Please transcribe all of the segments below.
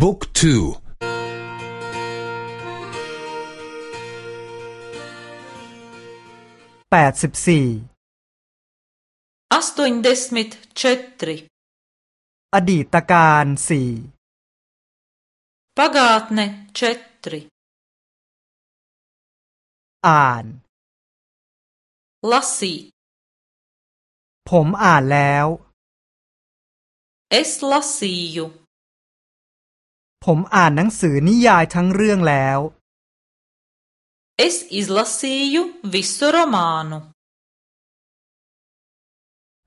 บุ๊กทูแปดสิบสี่อัสตุนเดสมิดเชตรีอดีตการสี่ปากาตเนเชตรีอ่านลาสซีผมอ่านแล้ว เอสลาสซีอยู่ผมอ่านหนังสือนิยายทั้งเรื่องแล้ว Es izlasīju visu romānu.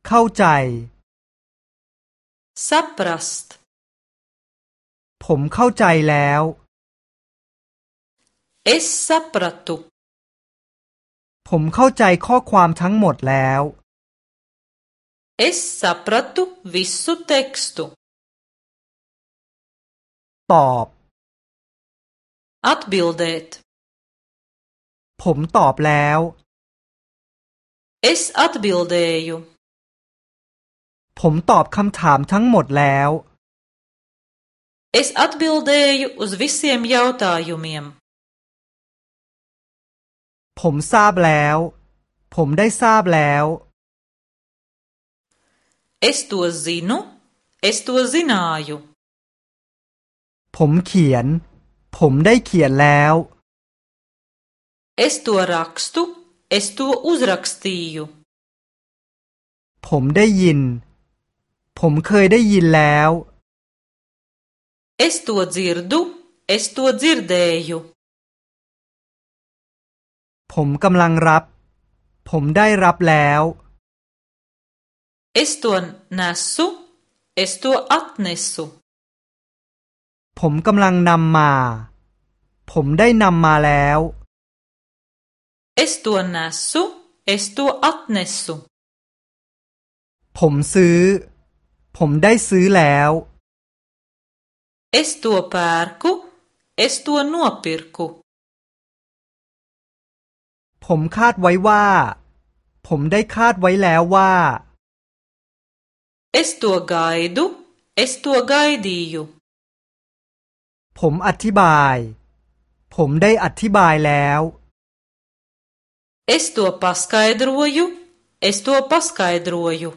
เข้าใจ Saprast. ผมเข้าใจแล้ว Es sapratu. ผมเข้าใจข้อความทั้งหมดแล้ว Es sapratu visu tekstu. ตอบ atbildēt ผมตอบแล้ว es atbildēju ผมตอบคำถามทั้งหมดแล้ว es atbildēju uz visiem jautājumiem ผมทราบแล้ว ผมได้ทราบแล้ว es to zinu es to zināju ผมเขียน ผมได้เขียนแล้ว Es to rakstu, es to uzrakstīju. ผมได้ยิน ผมเคยได้ยินแล้ว Es to dzirdu, es to dzirdēju. ผมกำลังรับ ผมได้รับแล้ว Es to nesu, es to atnesu. ผมกำลังนำมา ผมได้นำมาแล้ว Es to nesu es to atnesu ผมซื้อ ผมได้ซื้อแล้ว Es to pērku es to nopirku ผมคาดไว้ว่า ผมได้คาดไว้แล้วว่า Es to gaidu es to gaidīju ผมอธิบาย ผมได้อธิบายแล้ว Es to paskaidroju Es to paskaidroju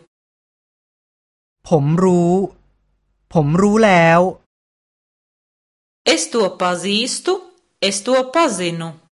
ผมรู้ ผมรู้แล้ว Es to pazīstu Es to pazinu